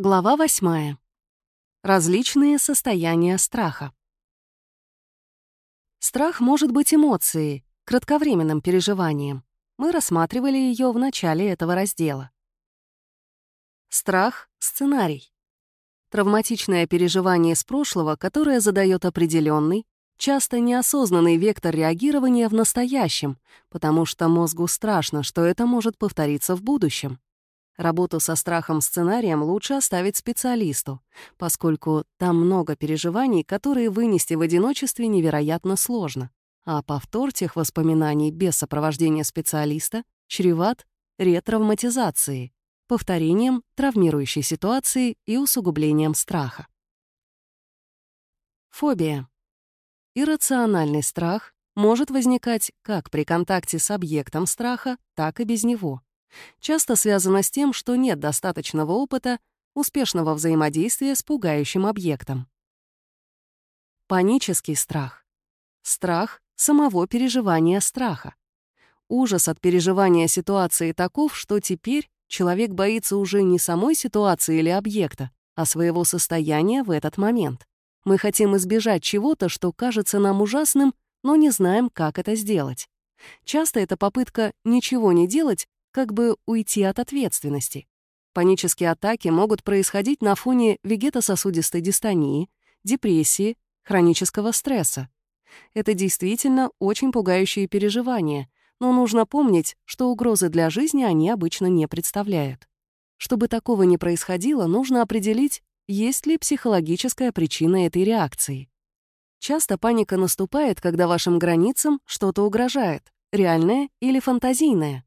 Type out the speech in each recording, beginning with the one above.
Глава восьмая. Различные состояния страха. Страх может быть эмоцией, кратковременным переживанием. Мы рассматривали ее в начале этого раздела. Страх — сценарий. Травматичное переживание из прошлого, которое задает определенный, часто неосознанный вектор реагирования в настоящем, потому что мозгу страшно, что это может повториться в будущем. Работу со страхом-сценарием лучше оставить специалисту, поскольку там много переживаний, которые вынести в одиночестве невероятно сложно. А повтор тех воспоминаний без сопровождения специалиста чреват ретравматизацией, повторением травмирующей ситуации и усугублением страха. Фобия. Иррациональный страх может возникать как при контакте с объектом страха, так и без него часто связано с тем, что нет достаточного опыта успешного взаимодействия с пугающим объектом. Панический страх. Страх самого переживания страха. Ужас от переживания ситуации таков, что теперь человек боится уже не самой ситуации или объекта, а своего состояния в этот момент. Мы хотим избежать чего-то, что кажется нам ужасным, но не знаем, как это сделать. Часто это попытка ничего не делать как бы уйти от ответственности. Панические атаки могут происходить на фоне вегетососудистой дистонии, депрессии, хронического стресса. Это действительно очень пугающие переживания, но нужно помнить, что угрозы для жизни они обычно не представляют. Чтобы такого не происходило, нужно определить, есть ли психологическая причина этой реакции. Часто паника наступает, когда вашим границам что-то угрожает, реальное или фантазийное.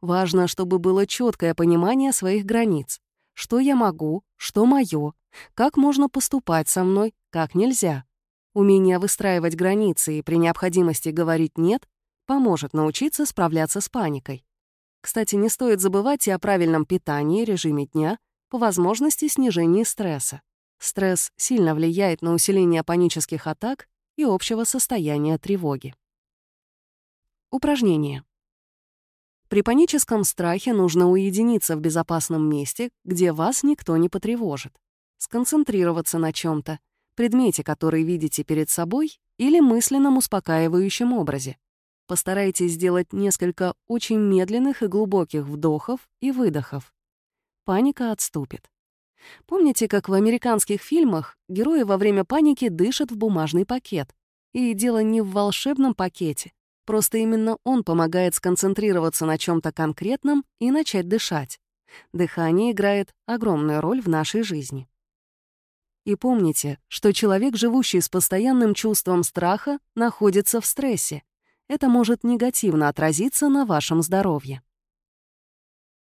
Важно, чтобы было четкое понимание своих границ. Что я могу, что мое, как можно поступать со мной, как нельзя. Умение выстраивать границы и при необходимости говорить «нет» поможет научиться справляться с паникой. Кстати, не стоит забывать и о правильном питании, режиме дня, по возможности снижении стресса. Стресс сильно влияет на усиление панических атак и общего состояния тревоги. Упражнение. При паническом страхе нужно уединиться в безопасном месте, где вас никто не потревожит. Сконцентрироваться на чем то предмете, который видите перед собой, или мысленном успокаивающем образе. Постарайтесь сделать несколько очень медленных и глубоких вдохов и выдохов. Паника отступит. Помните, как в американских фильмах герои во время паники дышат в бумажный пакет? И дело не в волшебном пакете, Просто именно он помогает сконцентрироваться на чем то конкретном и начать дышать. Дыхание играет огромную роль в нашей жизни. И помните, что человек, живущий с постоянным чувством страха, находится в стрессе. Это может негативно отразиться на вашем здоровье.